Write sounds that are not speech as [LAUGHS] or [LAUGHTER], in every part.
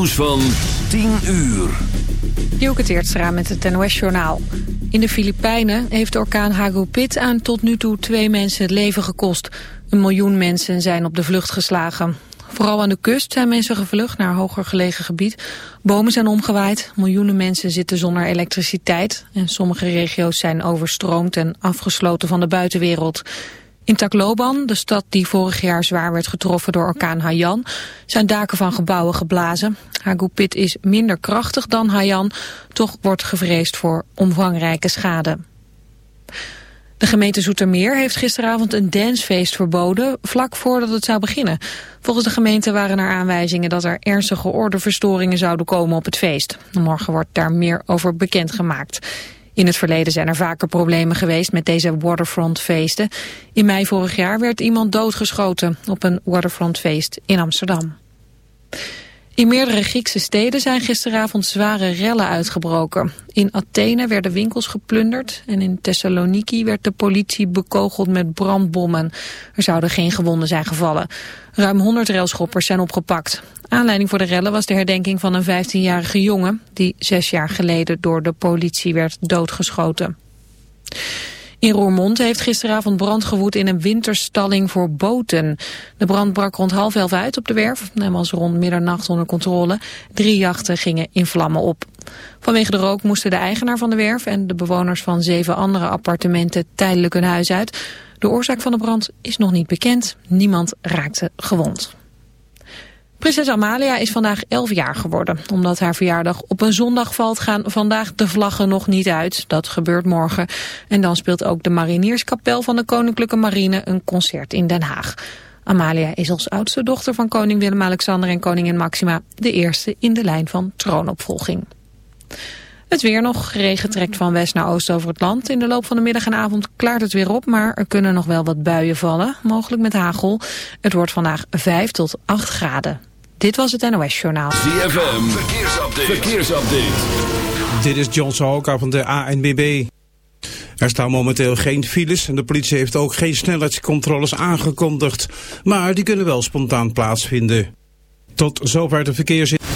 Nieuws van 10 uur. Dielke Teertstra met het NOS-journaal. In de Filipijnen heeft orkaan Hagupit aan tot nu toe twee mensen het leven gekost. Een miljoen mensen zijn op de vlucht geslagen. Vooral aan de kust zijn mensen gevlucht naar hoger gelegen gebied. Bomen zijn omgewaaid, miljoenen mensen zitten zonder elektriciteit... en sommige regio's zijn overstroomd en afgesloten van de buitenwereld. In Tacloban, de stad die vorig jaar zwaar werd getroffen door orkaan Haiyan, zijn daken van gebouwen geblazen. Hagupit is minder krachtig dan Haiyan, toch wordt gevreesd voor omvangrijke schade. De gemeente Zoetermeer heeft gisteravond een dancefeest verboden, vlak voordat het zou beginnen. Volgens de gemeente waren er aanwijzingen dat er ernstige ordeverstoringen zouden komen op het feest. Morgen wordt daar meer over bekendgemaakt. In het verleden zijn er vaker problemen geweest met deze waterfrontfeesten. In mei vorig jaar werd iemand doodgeschoten op een waterfrontfeest in Amsterdam. In meerdere Griekse steden zijn gisteravond zware rellen uitgebroken. In Athene werden winkels geplunderd en in Thessaloniki werd de politie bekogeld met brandbommen. Er zouden geen gewonden zijn gevallen. Ruim 100 railschoppers zijn opgepakt. Aanleiding voor de rellen was de herdenking van een 15-jarige jongen... die zes jaar geleden door de politie werd doodgeschoten. In Roermond heeft gisteravond brand gewoed in een winterstalling voor boten. De brand brak rond half elf uit op de werf en was rond middernacht onder controle. Drie jachten gingen in vlammen op. Vanwege de rook moesten de eigenaar van de werf en de bewoners van zeven andere appartementen tijdelijk hun huis uit. De oorzaak van de brand is nog niet bekend. Niemand raakte gewond. Prinses Amalia is vandaag 11 jaar geworden. Omdat haar verjaardag op een zondag valt gaan vandaag de vlaggen nog niet uit. Dat gebeurt morgen. En dan speelt ook de Marinierskapel van de Koninklijke Marine een concert in Den Haag. Amalia is als oudste dochter van koning Willem-Alexander en koningin Maxima... de eerste in de lijn van troonopvolging. Het weer nog. Regen trekt van west naar oost over het land. In de loop van de middag en avond klaart het weer op, maar er kunnen nog wel wat buien vallen. Mogelijk met hagel. Het wordt vandaag 5 tot 8 graden. Dit was het NOS Journaal. ZFM, verkeersupdate. verkeersupdate. Dit is John Sahoka van de ANBB. Er staan momenteel geen files en de politie heeft ook geen snelheidscontroles aangekondigd. Maar die kunnen wel spontaan plaatsvinden. Tot zover de verkeers op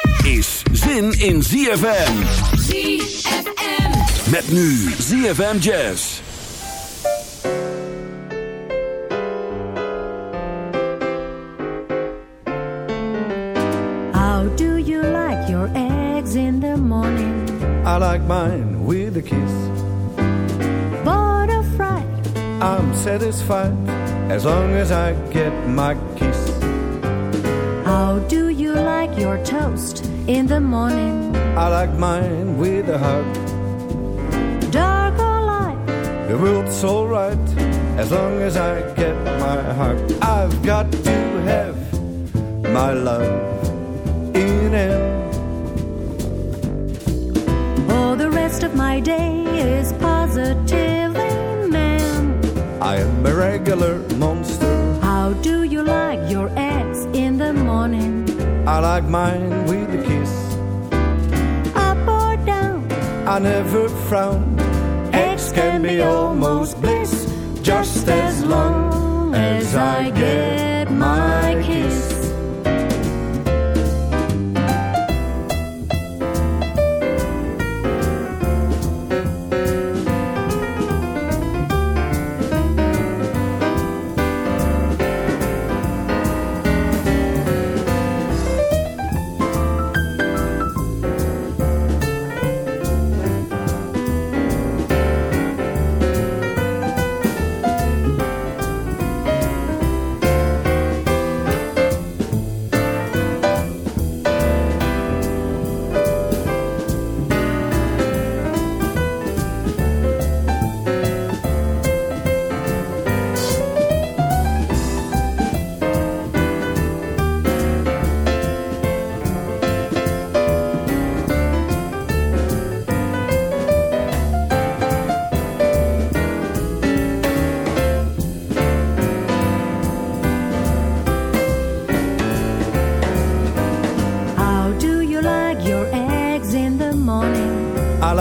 Is zin in ZFM. ZFM. Met nu ZFM Jazz. How do you like your eggs in the morning? I like mine with a kiss. Bored or fried? I'm satisfied as long as I get my kiss. How do you like your toast in the morning? I like mine with a hug. Dark or light? The world's alright as long as I get my heart. I've got to have my love in it. Oh, the rest of my day is positively man. I am a regular monster. How do you like your eggs in the morning? I like mine with a I never frown. Eggs can be almost bliss, just as long as I get my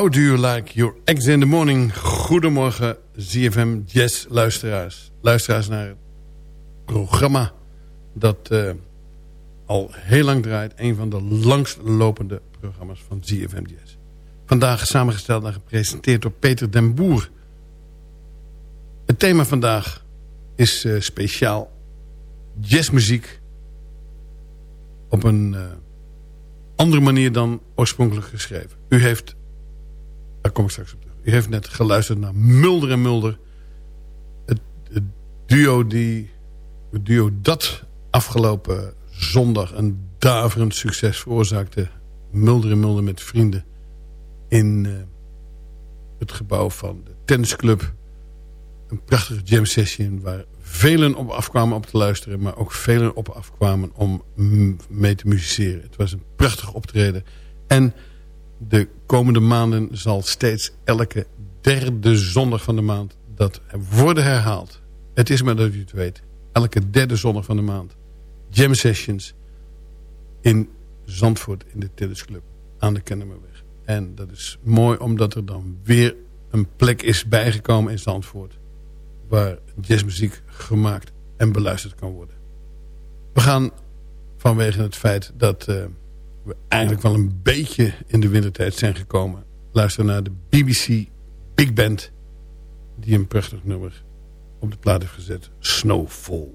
How do you like your eggs in the morning? Goedemorgen, ZFM Jazz luisteraars. Luisteraars naar het programma dat eh, al heel lang draait. Een van de langst lopende programma's van ZFM Jazz. Vandaag samengesteld en gepresenteerd door Peter den Boer. Het thema vandaag is eh, speciaal jazzmuziek op een eh, andere manier dan oorspronkelijk geschreven. U heeft daar kom ik straks op terug. U heeft net geluisterd naar Mulder en Mulder. Het, duo, die, het duo dat afgelopen zondag een daverend succes veroorzaakte. Mulder en Mulder met vrienden. In uh, het gebouw van de tennisclub. Een prachtige jam session waar velen op afkwamen om te luisteren. Maar ook velen op afkwamen om mee te musiceren. Het was een prachtig optreden. En de komende maanden zal steeds elke derde zondag van de maand dat worden herhaald. Het is maar dat u het weet. Elke derde zondag van de maand. Jam sessions in Zandvoort in de tennisclub aan de Kennemerweg. En dat is mooi omdat er dan weer een plek is bijgekomen in Zandvoort. Waar jazzmuziek gemaakt en beluisterd kan worden. We gaan vanwege het feit dat... Uh, we eigenlijk wel een beetje in de wintertijd zijn gekomen. Luister naar de BBC Big Band. Die een prachtig nummer op de plaat heeft gezet. Snowfall.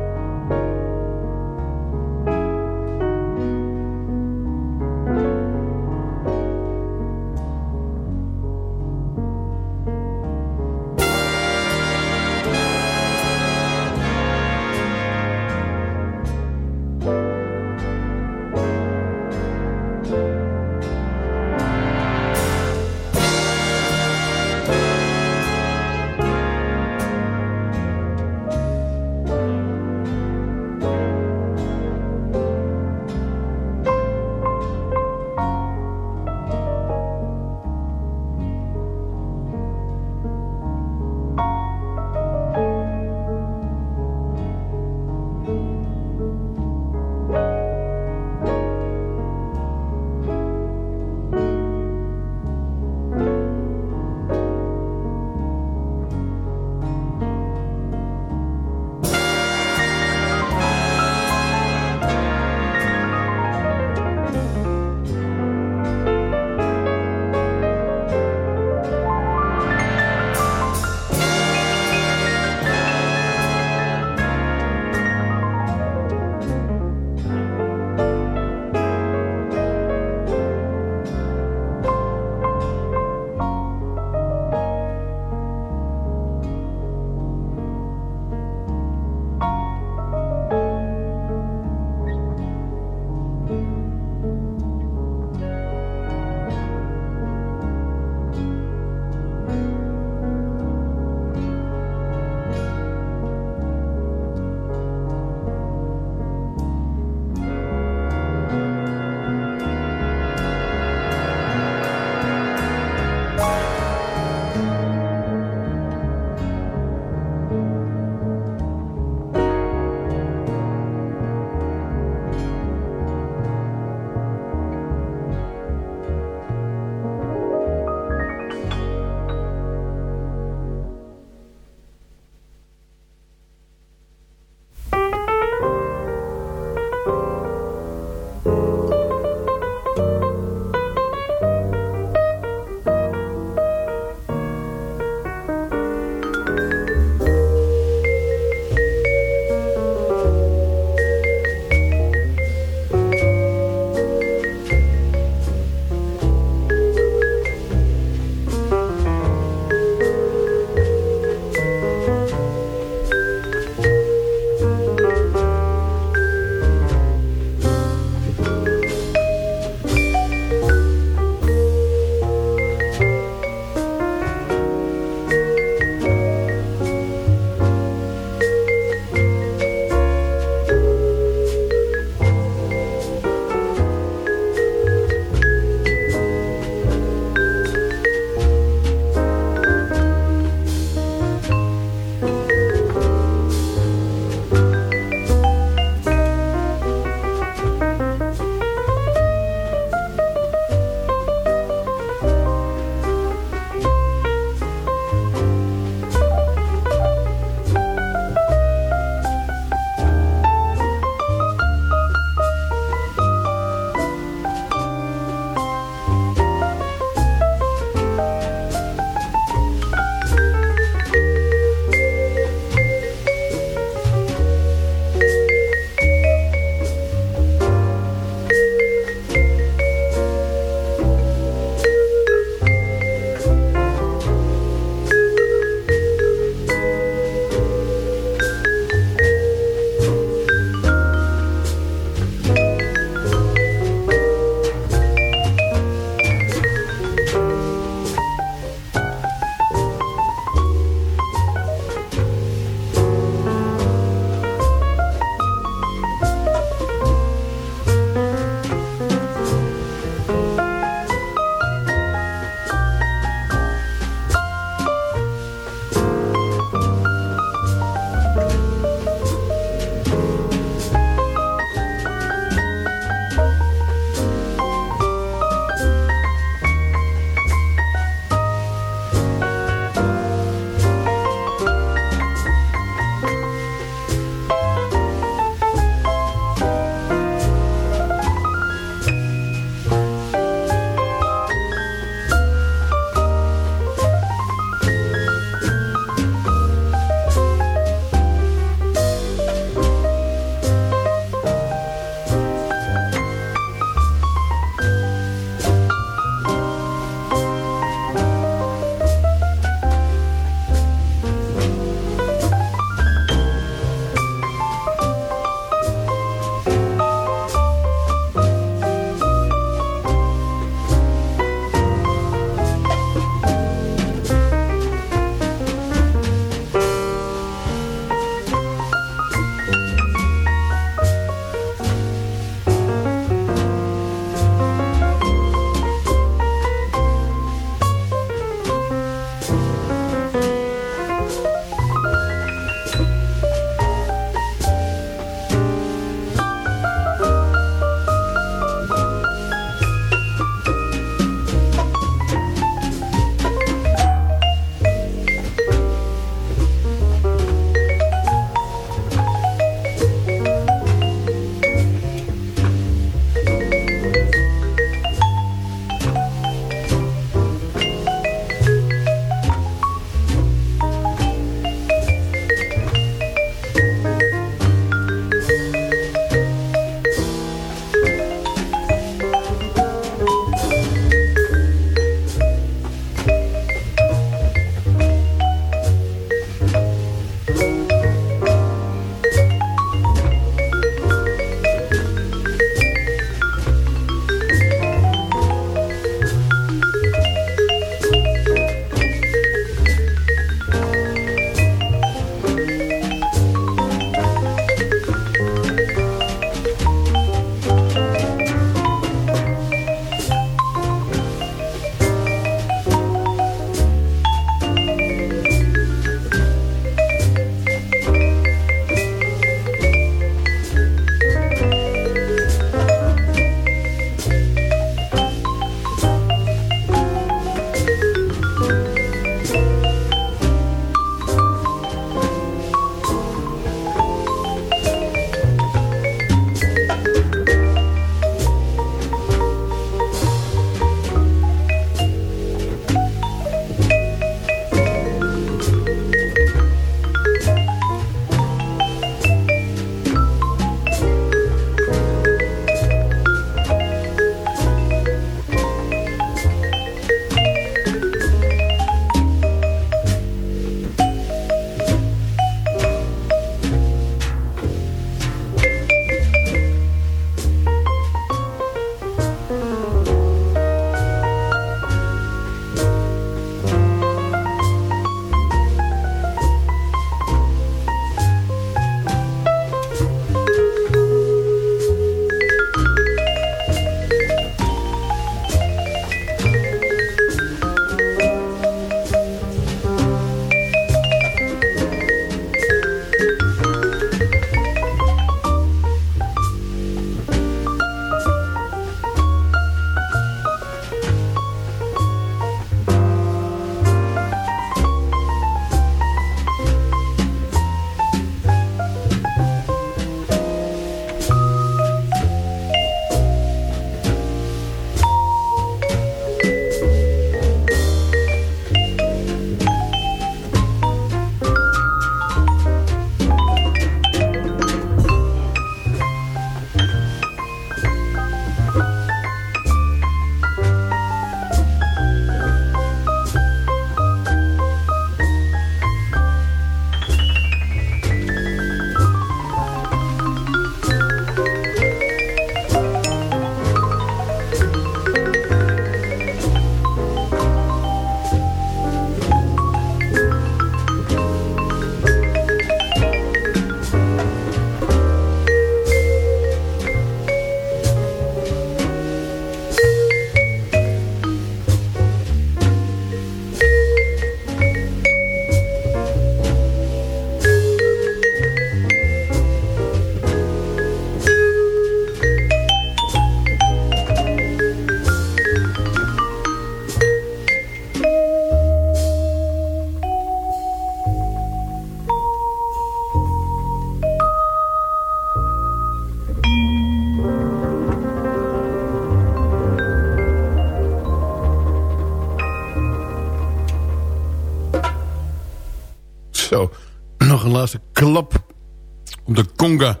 Conga.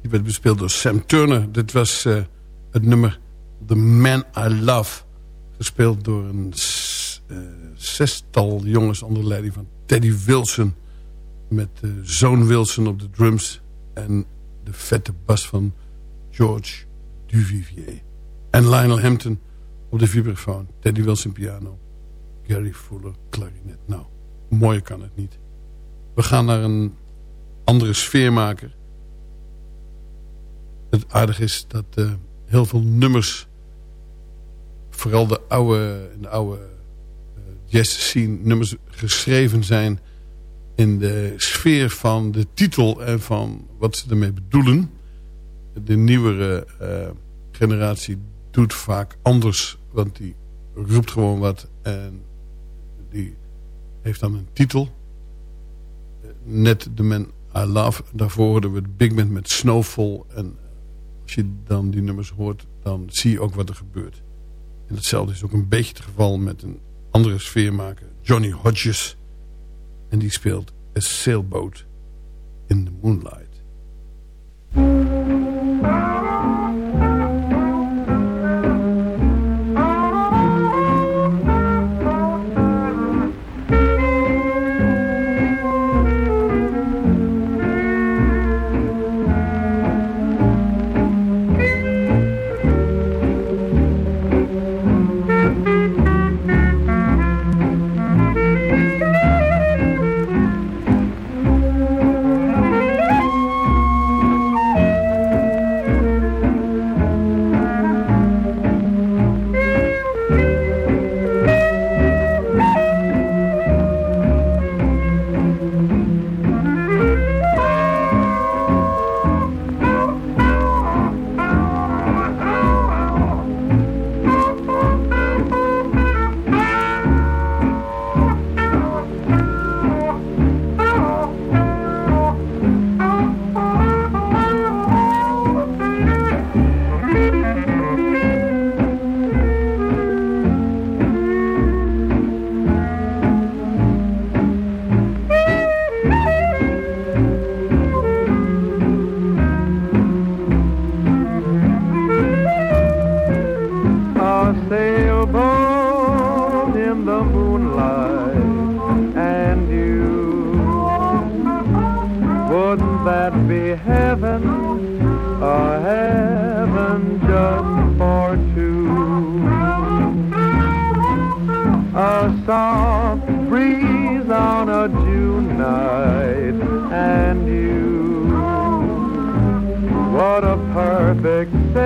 Die werd bespeeld door Sam Turner. Dit was uh, het nummer The Man I Love. Gespeeld door een uh, zestal jongens onder leiding van Teddy Wilson. Met uh, zoon Wilson op de drums. En de vette bas van George Duvivier. En Lionel Hampton op de vibrafoon. Teddy Wilson piano. Gary Fuller klarinet. Nou, mooier kan het niet. We gaan naar een andere sfeermaker. Het aardige is dat uh, heel veel nummers... vooral de oude, de oude uh, jazz scene nummers geschreven zijn... in de sfeer van de titel en van wat ze ermee bedoelen. De nieuwere uh, generatie doet vaak anders... want die roept gewoon wat en die heeft dan een titel net de Man I Love. Daarvoor hoorden we de Big Band met Snowfall. En als je dan die nummers hoort, dan zie je ook wat er gebeurt. En hetzelfde is ook een beetje het geval met een andere sfeermaker. Johnny Hodges. En die speelt A Sailboat in the Moonlight.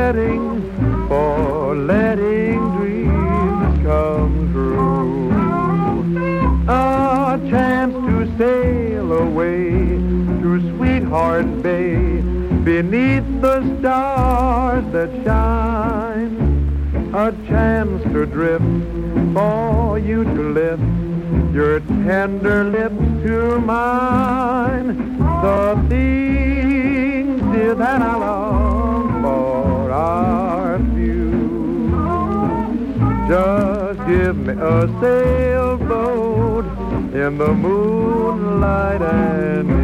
setting for letting dreams come true. A chance to sail away to Sweetheart Bay beneath the stars that shine. A chance to drift for you to lift your tender lips to mine. The things that I Just give me a sailboat in the moonlight and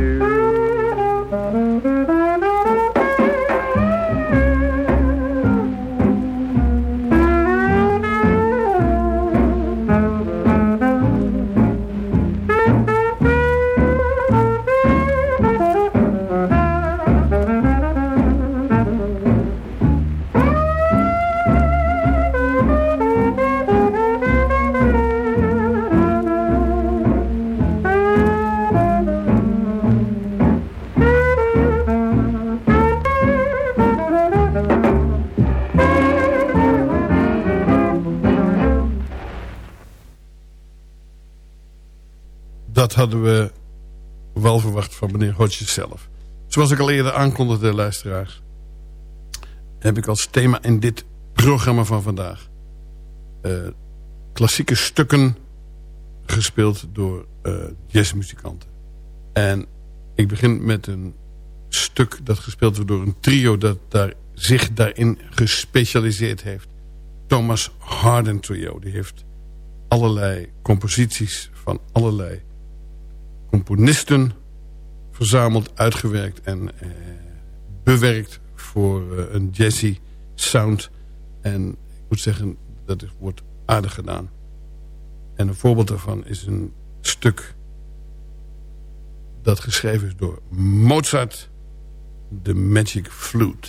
dat hadden we wel verwacht van meneer Hodges zelf. Zoals ik al eerder aankondigde, luisteraars... heb ik als thema in dit programma van vandaag... Uh, klassieke stukken gespeeld door uh, jazzmuzikanten. En ik begin met een stuk dat gespeeld wordt door een trio... dat daar, zich daarin gespecialiseerd heeft. Thomas Harden Trio. Die heeft allerlei composities van allerlei componisten verzameld, uitgewerkt en eh, bewerkt voor eh, een jazzy sound. En ik moet zeggen, dat wordt aardig gedaan. En een voorbeeld daarvan is een stuk dat geschreven is door Mozart, The Magic Flute.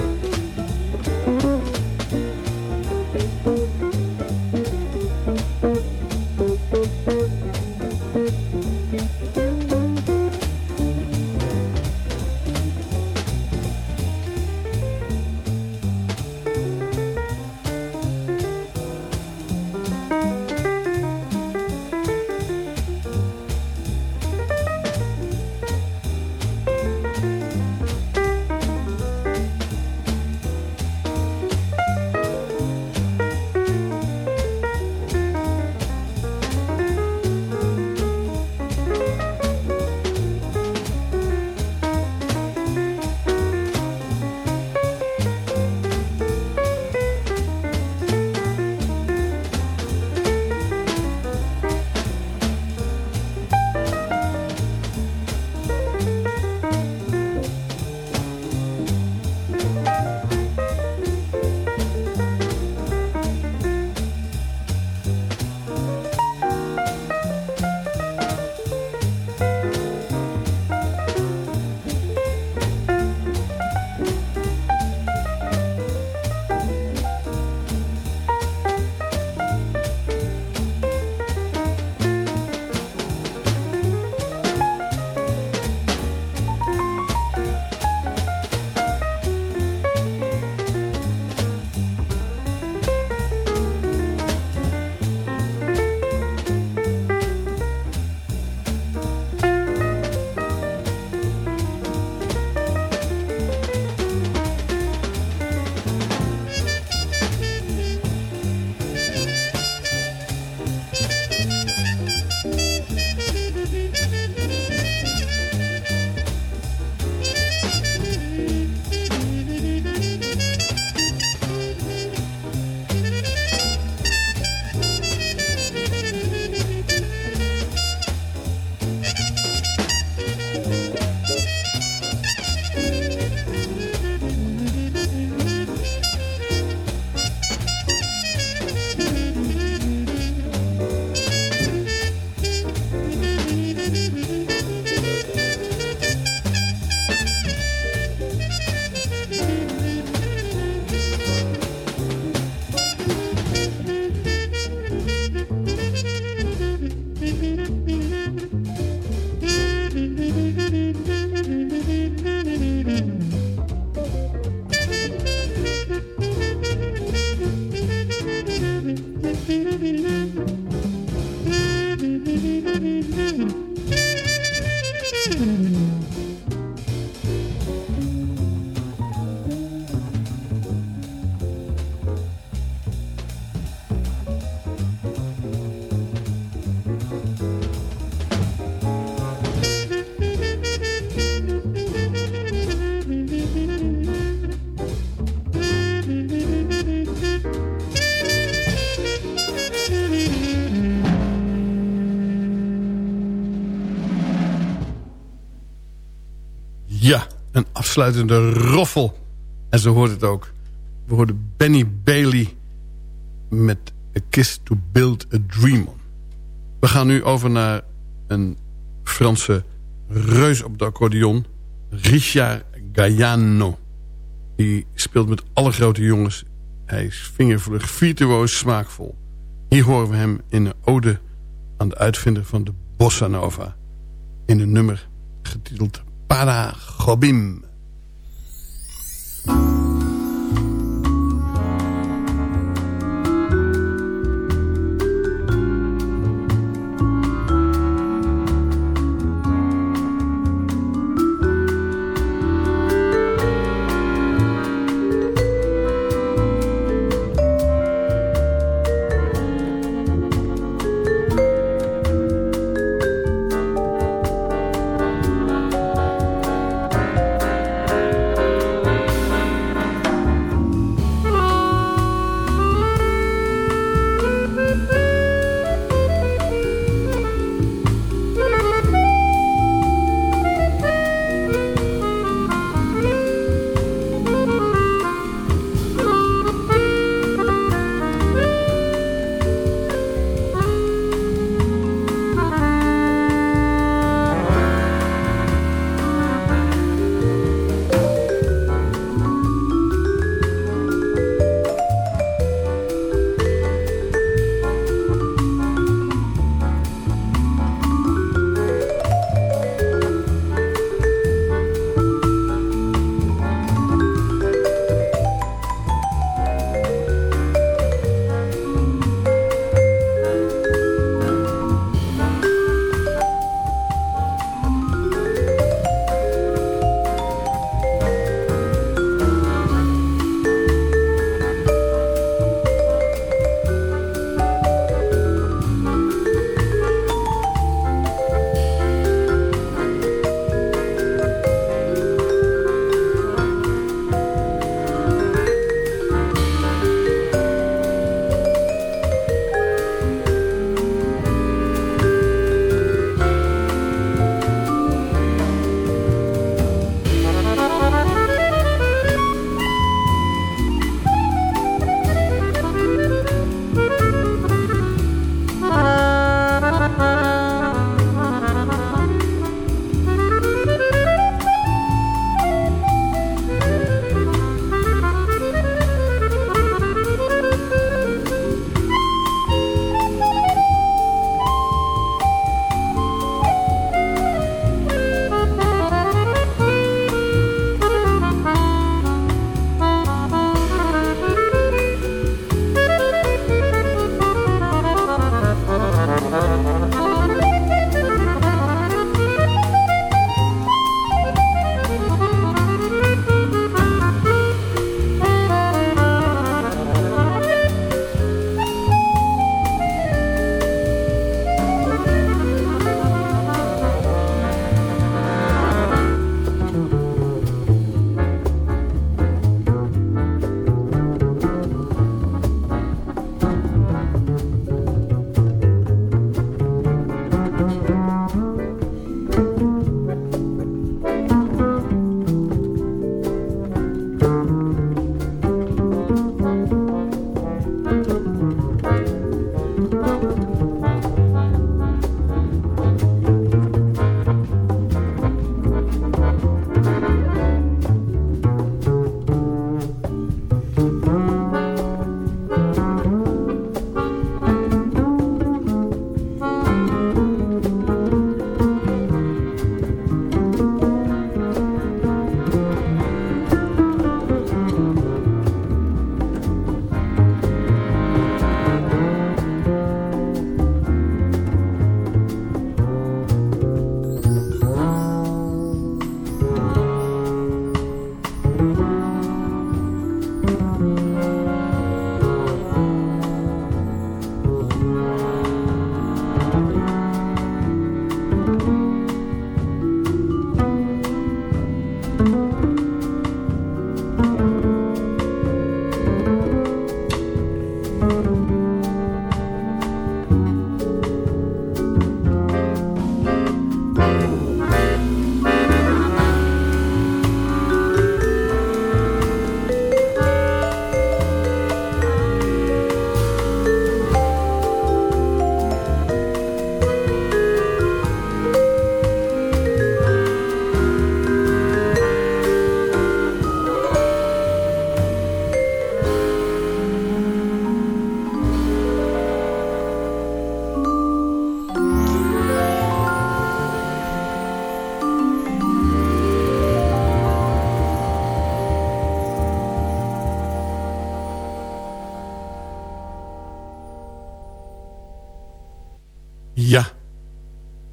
afsluitende roffel. En zo hoort het ook. We hoorden Benny Bailey met A Kiss to Build a Dream On. We gaan nu over naar een Franse reus op de accordeon. Richard Gaiano. Die speelt met alle grote jongens. Hij is vingervlug, virtuoos, smaakvol. Hier horen we hem in een ode aan de uitvinder van de Bossa Nova. In een nummer getiteld Para Gobim. Ja,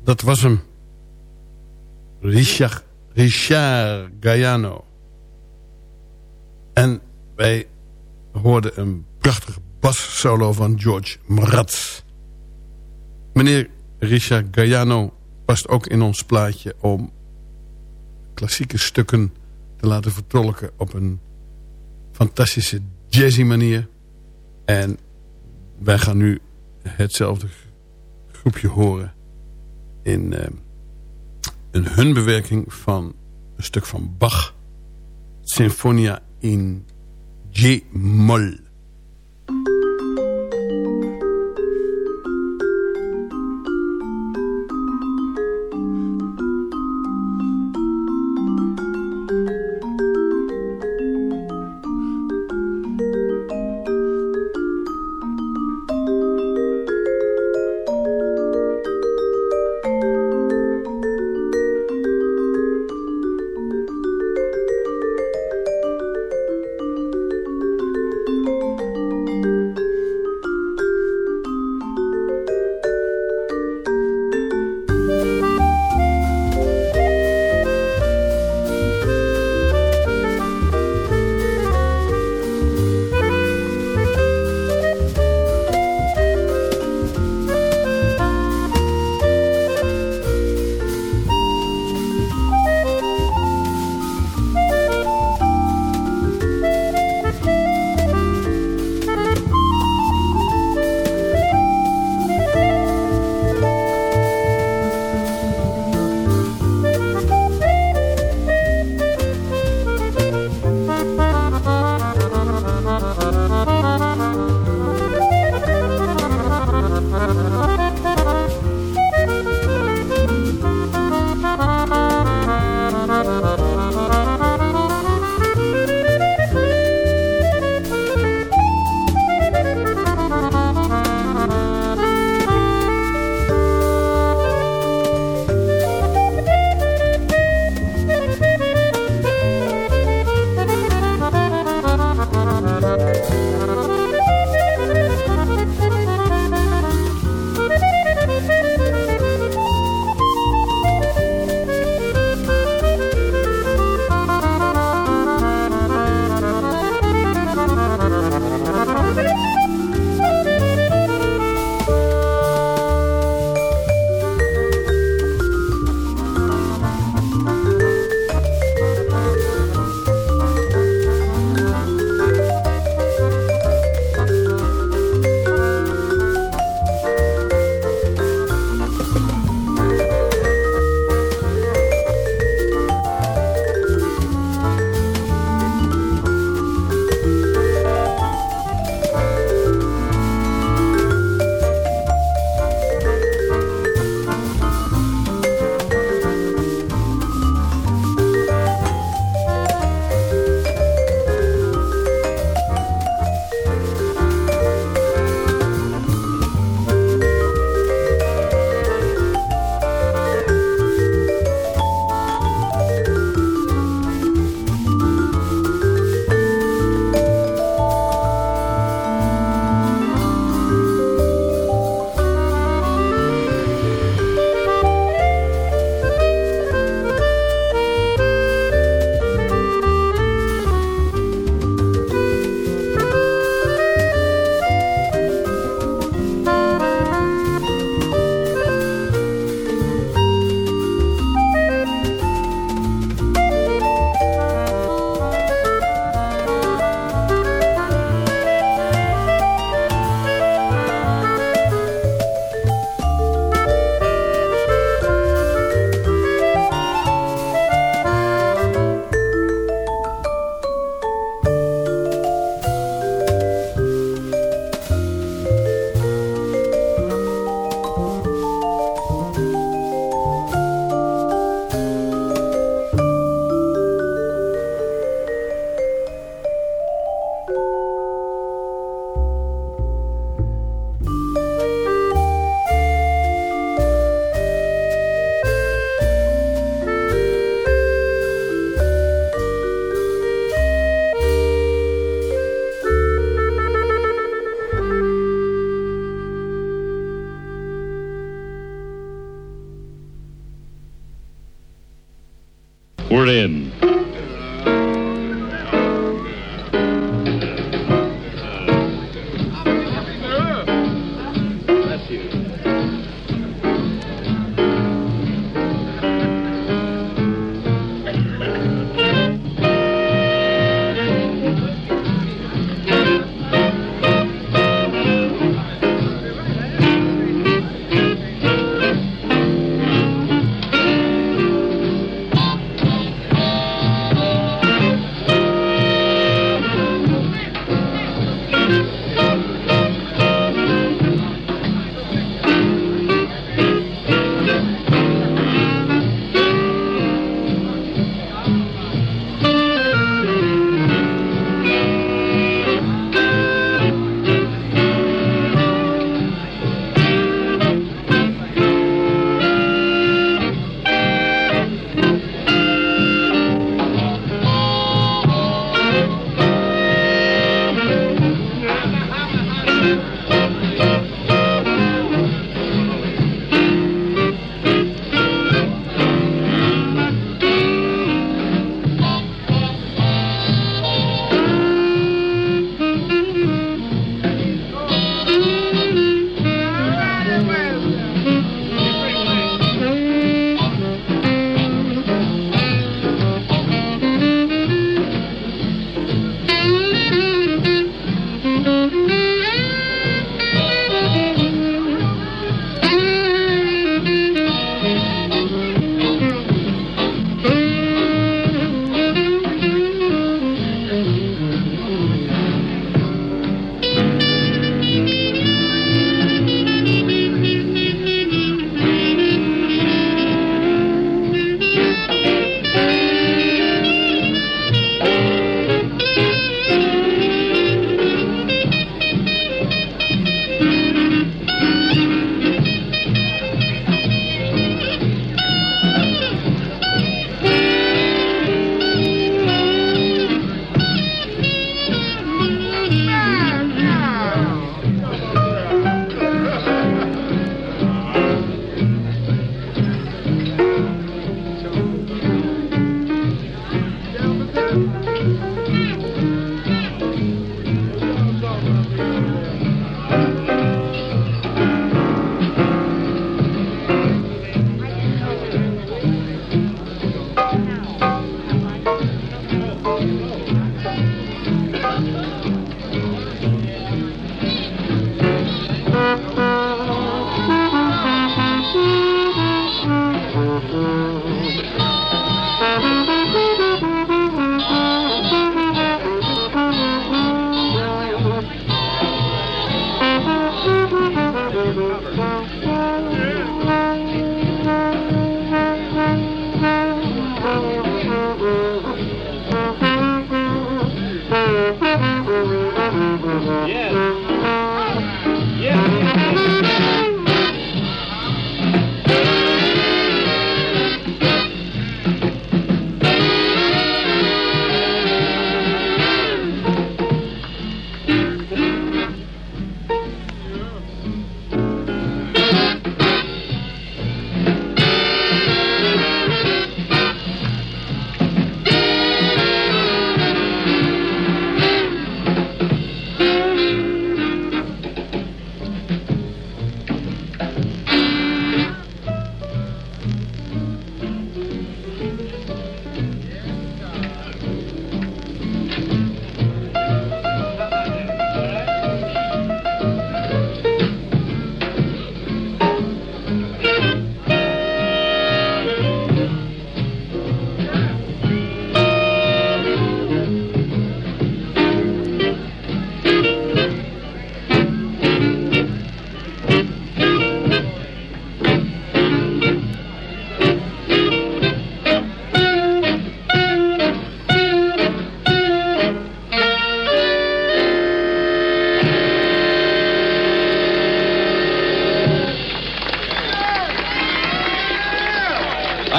dat was hem. Richard, Richard Gaiano. En wij hoorden een prachtige bassolo van George Mraz. Meneer Richard Gaiano past ook in ons plaatje om klassieke stukken te laten vertolken op een fantastische jazzy manier. En wij gaan nu hetzelfde groepje horen in uh, een hun bewerking van een stuk van Bach. Sinfonia in G-moll.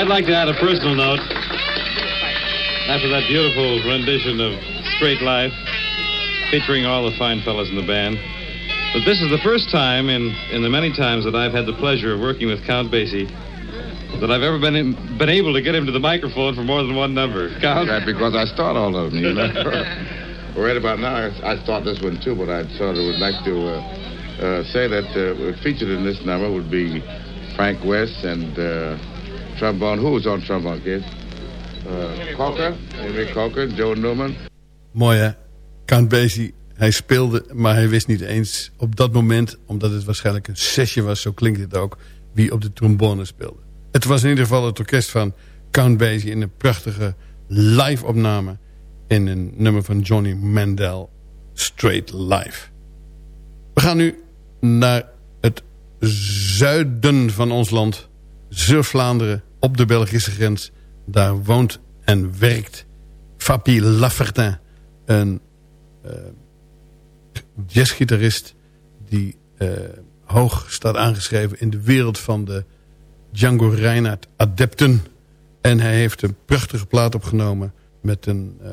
Like to add a personal note. After that beautiful rendition of Straight Life, featuring all the fine fellas in the band, but this is the first time in, in the many times that I've had the pleasure of working with Count Basie that I've ever been in, been able to get him to the microphone for more than one number. Count? That because I start all of them, you know. [LAUGHS] right about now, I, start this one too, but I sort of would like to uh, uh, say that uh, featured in this number would be Frank West and uh, trombone. Who was on trombone, kid? Uh, Cocker, Henry Cocker, Joe Newman. Mooi hè? Count Basie, hij speelde, maar hij wist niet eens op dat moment... omdat het waarschijnlijk een sessie was, zo klinkt het ook... wie op de trombone speelde. Het was in ieder geval het orkest van Count Basie... in een prachtige live-opname... in een nummer van Johnny Mandel, Straight Live. We gaan nu naar het zuiden van ons land... Zuid-Vlaanderen, op de Belgische grens. Daar woont en werkt Fabi Lafertin, een uh, jazzgitarist die uh, hoog staat aangeschreven in de wereld van de Django Reinhardt adepten. En hij heeft een prachtige plaat opgenomen met een uh,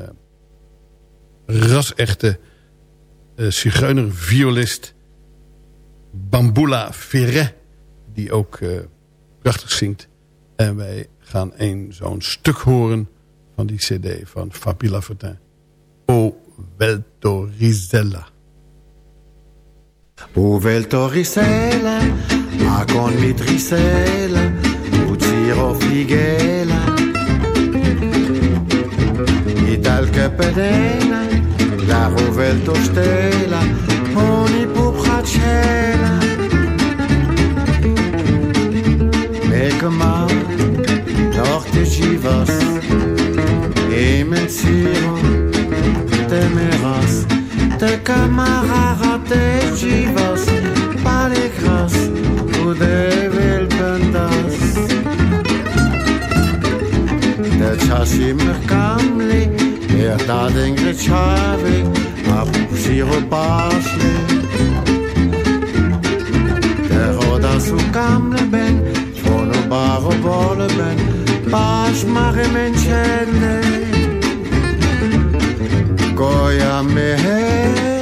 rasechte uh, violist Bambula Ferret, die ook prachtig zingt. En wij gaan een zo'n stuk horen van die cd van Fabila Fortin. O Veltorizella. O Veltorizella, a con mitrisella, uciro flighella. Ital capedena, la rovelto stella, oni pupracella. Mekema, de Chivas. Et même sur téméras Tes camarades de Chivas. Pas les grâces ou des villes Der Chasim Kamli Er da den Gretschave Ab Giro Baschli Der Roda Ben Von Obaro Ben. Pas mache me enciende Goya me hey.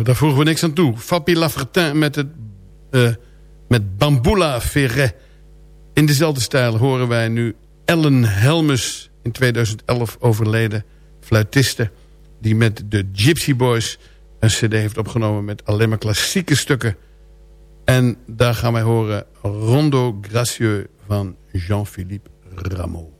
Zo, daar voegen we niks aan toe. Fabi Lafretin met, het, eh, met Bamboula Ferret. In dezelfde stijl horen wij nu Ellen Helmus, in 2011 overleden fluitiste... die met de Gypsy Boys een cd heeft opgenomen met alleen maar klassieke stukken. En daar gaan wij horen Rondo Gracieux van Jean-Philippe Rameau.